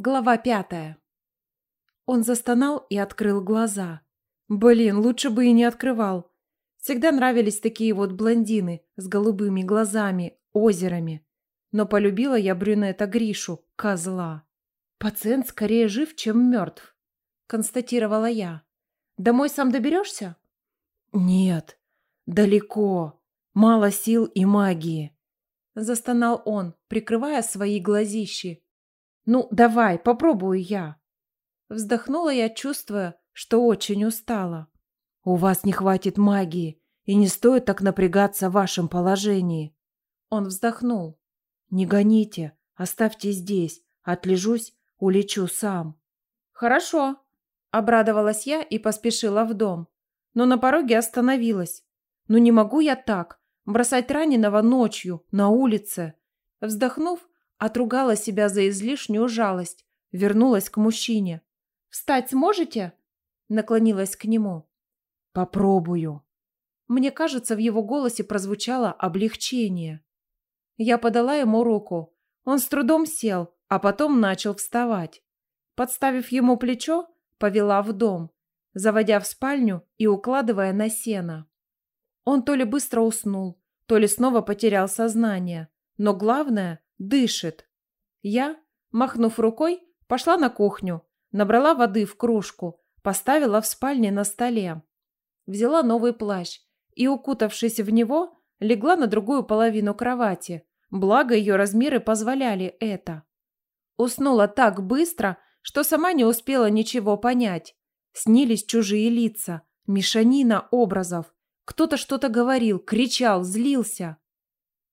Глава пятая. Он застонал и открыл глаза. Блин, лучше бы и не открывал. Всегда нравились такие вот блондины с голубыми глазами, озерами. Но полюбила я брюнета Гришу, козла. Пациент скорее жив, чем мертв, констатировала я. Домой сам доберешься? Нет, далеко. Мало сил и магии. Застонал он, прикрывая свои глазищи. Ну, давай, попробую я. Вздохнула я, чувствуя, что очень устала. У вас не хватит магии, и не стоит так напрягаться в вашем положении. Он вздохнул. Не гоните, оставьте здесь, отлежусь, улечу сам. Хорошо, обрадовалась я и поспешила в дом. Но на пороге остановилась. Ну не могу я так, бросать раненого ночью, на улице. Вздохнув, Отругала себя за излишнюю жалость. Вернулась к мужчине. «Встать сможете?» Наклонилась к нему. «Попробую». Мне кажется, в его голосе прозвучало облегчение. Я подала ему руку. Он с трудом сел, а потом начал вставать. Подставив ему плечо, повела в дом, заводя в спальню и укладывая на сено. Он то ли быстро уснул, то ли снова потерял сознание. Но главное, Дышит. Я, махнув рукой, пошла на кухню, набрала воды в кружку, поставила в спальне на столе. Взяла новый плащ и, укутавшись в него, легла на другую половину кровати, благо ее размеры позволяли это. Уснула так быстро, что сама не успела ничего понять. Снились чужие лица, мешанина образов. Кто-то что-то говорил, кричал, злился.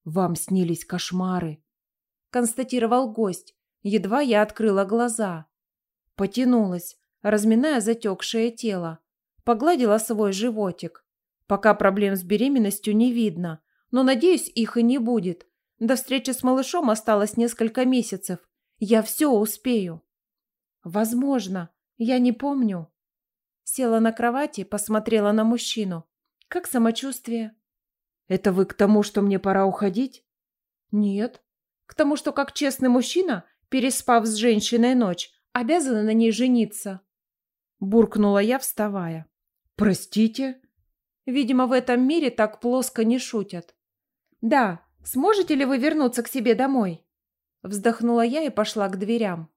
«Вам снились кошмары», констатировал гость. Едва я открыла глаза. Потянулась, разминая затекшее тело. Погладила свой животик. Пока проблем с беременностью не видно, но, надеюсь, их и не будет. До встречи с малышом осталось несколько месяцев. Я все успею. Возможно, я не помню. Села на кровати, посмотрела на мужчину. Как самочувствие? Это вы к тому, что мне пора уходить? Нет. К тому, что как честный мужчина, переспав с женщиной ночь, обязаны на ней жениться. Буркнула я, вставая. Простите? Видимо, в этом мире так плоско не шутят. Да, сможете ли вы вернуться к себе домой? Вздохнула я и пошла к дверям.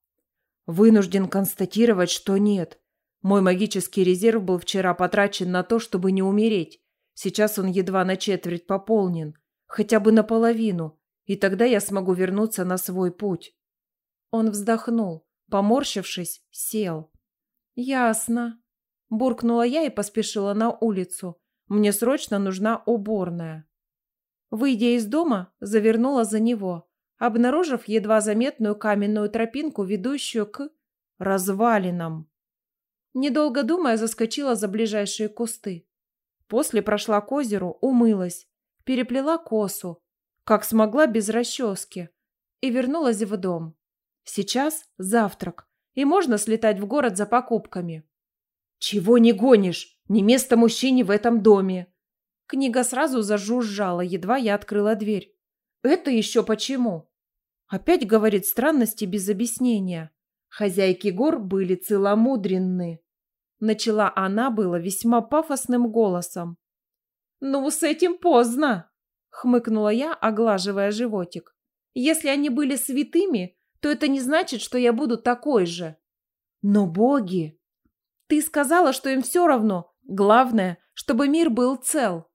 Вынужден констатировать, что нет. Мой магический резерв был вчера потрачен на то, чтобы не умереть. Сейчас он едва на четверть пополнен. Хотя бы наполовину и тогда я смогу вернуться на свой путь. Он вздохнул, поморщившись, сел. Ясно. Буркнула я и поспешила на улицу. Мне срочно нужна уборная. Выйдя из дома, завернула за него, обнаружив едва заметную каменную тропинку, ведущую к развалинам. Недолго думая, заскочила за ближайшие кусты. После прошла к озеру, умылась, переплела косу, как смогла без расчески, и вернулась в дом. Сейчас завтрак, и можно слетать в город за покупками. «Чего не гонишь? Не место мужчине в этом доме!» Книга сразу зажужжала, едва я открыла дверь. «Это еще почему?» Опять говорит странности без объяснения. Хозяйки гор были целомудренны. Начала она было весьма пафосным голосом. «Ну, с этим поздно!» Хмыкнула я, оглаживая животик. Если они были святыми, то это не значит, что я буду такой же. Но боги... Ты сказала, что им все равно. Главное, чтобы мир был цел.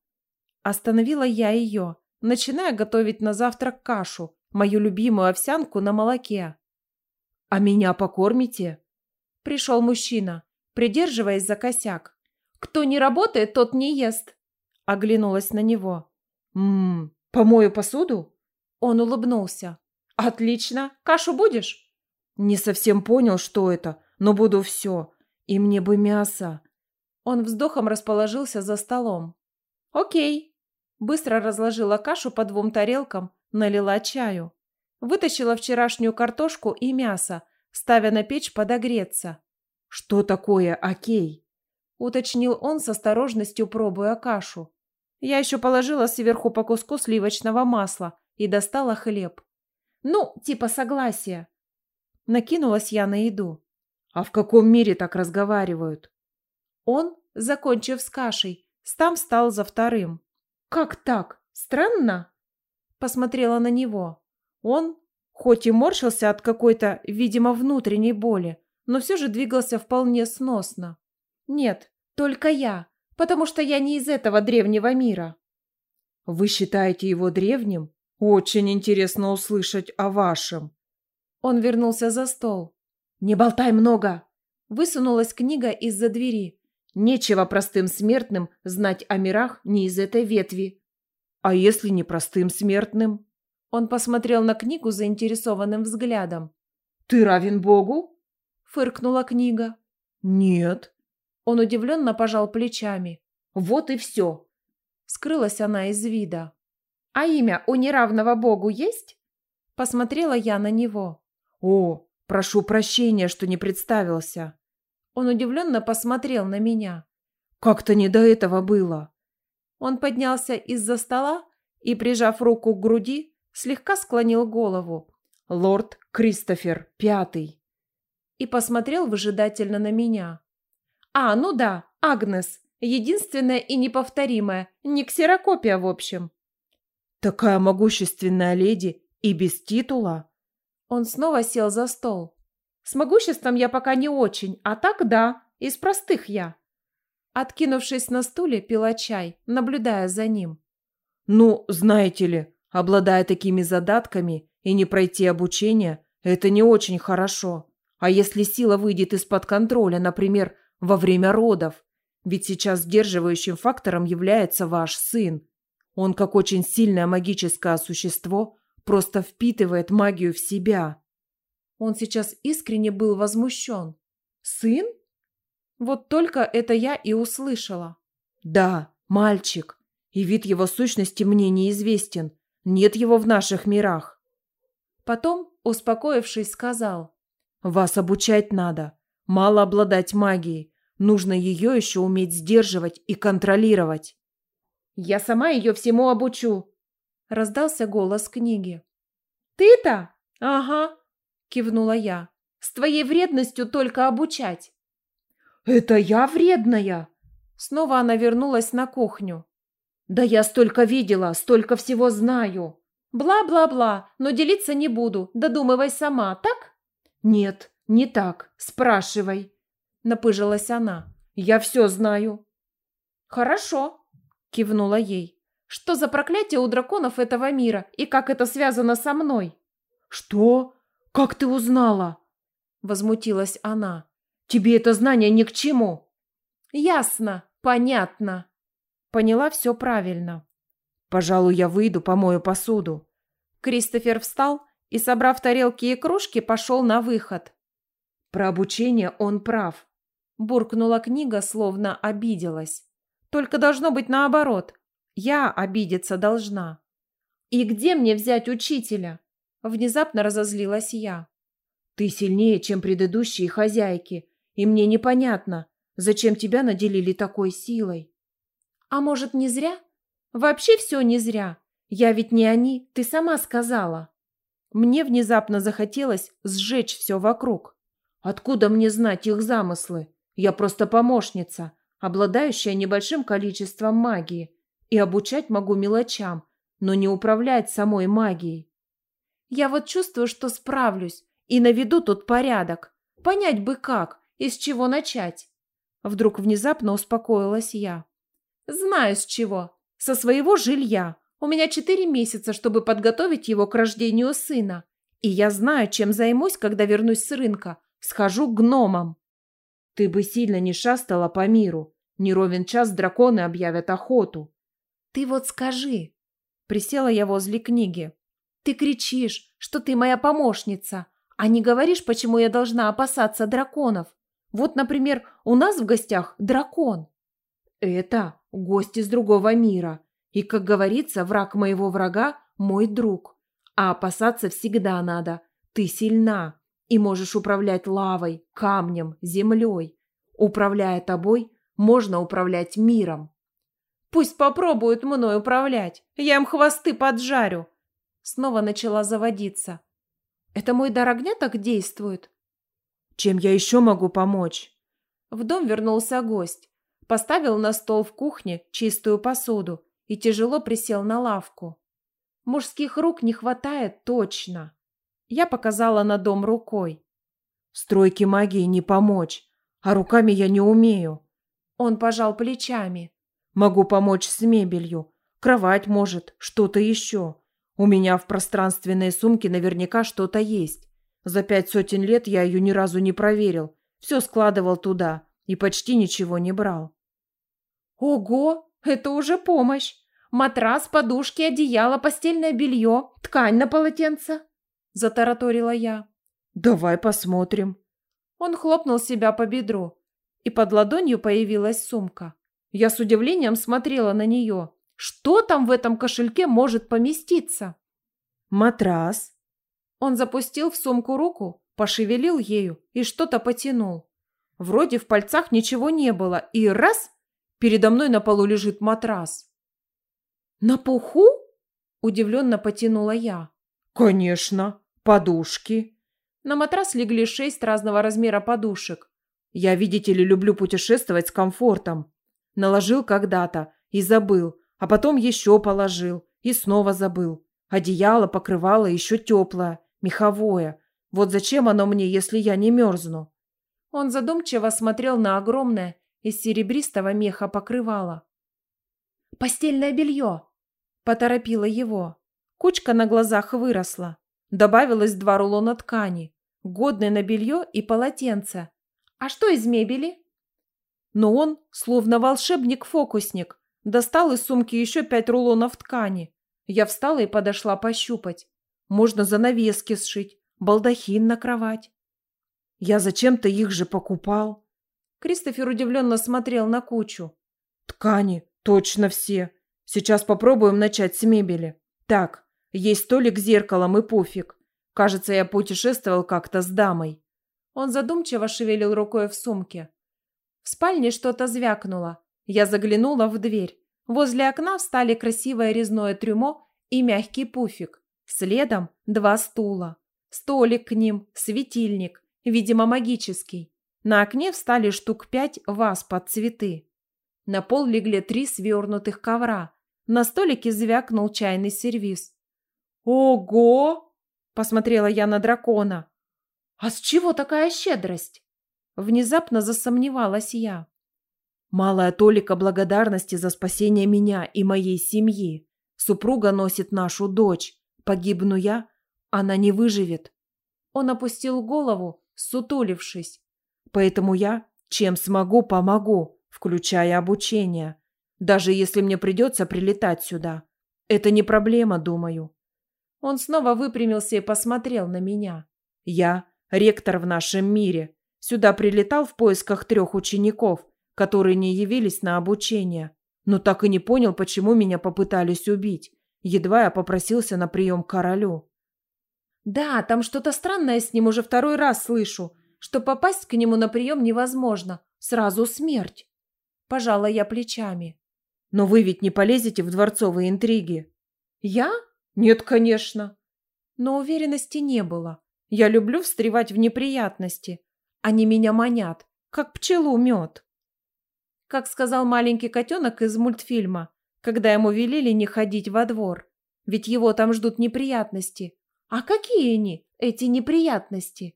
Остановила я ее, начиная готовить на завтрак кашу, мою любимую овсянку на молоке. «А меня покормите?» Пришел мужчина, придерживаясь за косяк. «Кто не работает, тот не ест», — оглянулась на него. «Ммм, помою посуду?» Он улыбнулся. «Отлично. Кашу будешь?» «Не совсем понял, что это, но буду все. И мне бы мясо». Он вздохом расположился за столом. «Окей». Быстро разложила кашу по двум тарелкам, налила чаю. Вытащила вчерашнюю картошку и мясо, ставя на печь подогреться. «Что такое окей?» уточнил он с осторожностью, пробуя кашу. Я еще положила сверху по куску сливочного масла и достала хлеб. Ну, типа согласия. Накинулась я на еду. А в каком мире так разговаривают? Он, закончив с кашей, сам встал за вторым. Как так? Странно? Посмотрела на него. Он, хоть и морщился от какой-то, видимо, внутренней боли, но все же двигался вполне сносно. Нет, только я, потому что я не из этого древнего мира. Вы считаете его древним? Очень интересно услышать о вашем. Он вернулся за стол. Не болтай много. Высунулась книга из-за двери. Нечего простым смертным знать о мирах не из этой ветви. А если не простым смертным? Он посмотрел на книгу заинтересованным взглядом. Ты равен Богу? Фыркнула книга. Нет. Он удивленно пожал плечами. Вот и все. Скрылась она из вида. «А имя у неравного богу есть?» Посмотрела я на него. «О, прошу прощения, что не представился». Он удивленно посмотрел на меня. «Как-то не до этого было». Он поднялся из-за стола и, прижав руку к груди, слегка склонил голову. «Лорд Кристофер, пятый». И посмотрел выжидательно на меня. «А, ну да, Агнес, единственная и неповторимая, не ксерокопия, в общем». «Такая могущественная леди и без титула?» Он снова сел за стол. «С могуществом я пока не очень, а так да, из простых я». Откинувшись на стуле, пила чай, наблюдая за ним. «Ну, знаете ли, обладая такими задатками и не пройти обучение, это не очень хорошо. А если сила выйдет из-под контроля, например, во время родов? Ведь сейчас сдерживающим фактором является ваш сын. Он, как очень сильное магическое существо, просто впитывает магию в себя. Он сейчас искренне был возмущен. «Сын?» Вот только это я и услышала. «Да, мальчик. И вид его сущности мне неизвестен. Нет его в наших мирах». Потом, успокоившись, сказал. «Вас обучать надо. Мало обладать магией. Нужно ее еще уметь сдерживать и контролировать. «Я сама ее всему обучу», – раздался голос книги. «Ты-то? Ага», – кивнула я. «С твоей вредностью только обучать». «Это я вредная?» Снова она вернулась на кухню. «Да я столько видела, столько всего знаю». «Бла-бла-бла, но делиться не буду, додумывай сама, так?» «Нет, не так, спрашивай». – напыжилась она. «Я все знаю». «Хорошо», – кивнула ей. «Что за проклятие у драконов этого мира и как это связано со мной?» «Что? Как ты узнала?» – возмутилась она. «Тебе это знание ни к чему». «Ясно, понятно». Поняла все правильно. «Пожалуй, я выйду, помою посуду». Кристофер встал и, собрав тарелки и кружки, пошел на выход. Про обучение он прав. Буркнула книга, словно обиделась. Только должно быть наоборот. Я обидеться должна. И где мне взять учителя? Внезапно разозлилась я. Ты сильнее, чем предыдущие хозяйки, и мне непонятно, зачем тебя наделили такой силой. А может, не зря? Вообще все не зря. Я ведь не они, ты сама сказала. Мне внезапно захотелось сжечь все вокруг. Откуда мне знать их замыслы? Я просто помощница, обладающая небольшим количеством магии, и обучать могу мелочам, но не управлять самой магией. Я вот чувствую, что справлюсь и наведу тут порядок. Понять бы как и с чего начать. Вдруг внезапно успокоилась я. Знаю с чего. Со своего жилья. У меня четыре месяца, чтобы подготовить его к рождению сына. И я знаю, чем займусь, когда вернусь с рынка. Схожу к гномам. Ты бы сильно не шастала по миру. Не ровен час драконы объявят охоту. Ты вот скажи. Присела я возле книги. Ты кричишь, что ты моя помощница, а не говоришь, почему я должна опасаться драконов. Вот, например, у нас в гостях дракон. Это гость из другого мира. И, как говорится, враг моего врага – мой друг. А опасаться всегда надо. Ты сильна и можешь управлять лавой, камнем, землей. Управляя тобой, можно управлять миром. Пусть попробуют мной управлять, я им хвосты поджарю. Снова начала заводиться. Это мой дар огня так действует? Чем я еще могу помочь? В дом вернулся гость. Поставил на стол в кухне чистую посуду и тяжело присел на лавку. Мужских рук не хватает точно. Я показала на дом рукой. Стройке магии не помочь, а руками я не умею. Он пожал плечами. Могу помочь с мебелью. Кровать, может, что-то еще. У меня в пространственной сумке наверняка что-то есть. За пять сотен лет я ее ни разу не проверил. Все складывал туда и почти ничего не брал. Ого, это уже помощь. Матрас, подушки, одеяло, постельное белье, ткань на полотенце. Затараторила я. Давай посмотрим. Он хлопнул себя по бедру, и под ладонью появилась сумка. Я с удивлением смотрела на нее. Что там в этом кошельке может поместиться? Матрас. Он запустил в сумку руку, пошевелил ею и что-то потянул. Вроде в пальцах ничего не было, и раз – передо мной на полу лежит матрас. «На пуху?» – удивленно потянула я. «Конечно, подушки». На матрас легли шесть разного размера подушек. Я, видите ли, люблю путешествовать с комфортом. Наложил когда-то и забыл, а потом еще положил и снова забыл. Одеяло, покрывало еще теплое, меховое. Вот зачем оно мне, если я не мерзну? Он задумчиво смотрел на огромное из серебристого меха покрывало. «Постельное белье!» – поторопила его. Кучка на глазах выросла. Добавилось два рулона ткани, годные на белье и полотенце. «А что из мебели?» Но он, словно волшебник-фокусник, достал из сумки еще пять рулонов ткани. Я встала и подошла пощупать. Можно занавески сшить, балдахин на кровать. Я зачем-то их же покупал. Кристофер удивленно смотрел на кучу. Ткани, точно все. Сейчас попробуем начать с мебели. Так, есть столик зеркалом и пуфик. Кажется, я путешествовал как-то с дамой. Он задумчиво шевелил рукой в сумке. В спальне что-то звякнуло. Я заглянула в дверь. Возле окна встали красивое резное трюмо и мягкий пуфик. Следом два стула. Столик к ним, светильник, видимо, магический. На окне встали штук пять ваз под цветы. На пол легли три свернутых ковра. На столике звякнул чайный сервиз. «Ого!» – посмотрела я на дракона. «А с чего такая щедрость?» Внезапно засомневалась я. Малая толика благодарности за спасение меня и моей семьи. Супруга носит нашу дочь. Погибну я, она не выживет. Он опустил голову, сутулившись. Поэтому я, чем смогу, помогу, включая обучение. Даже если мне придется прилетать сюда. Это не проблема, думаю. Он снова выпрямился и посмотрел на меня. Я ректор в нашем мире. Сюда прилетал в поисках трех учеников, которые не явились на обучение. Но так и не понял, почему меня попытались убить. Едва я попросился на прием к королю. Да, там что-то странное с ним уже второй раз слышу, что попасть к нему на прием невозможно. Сразу смерть. Пожала я плечами. Но вы ведь не полезете в дворцовые интриги. Я? Нет, конечно. Но уверенности не было. Я люблю встревать в неприятности. Они меня манят, как пчелу мед. Как сказал маленький котенок из мультфильма, когда ему велели не ходить во двор. Ведь его там ждут неприятности. А какие они, эти неприятности?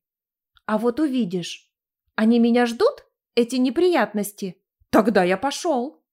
А вот увидишь. Они меня ждут, эти неприятности? Тогда я пошел.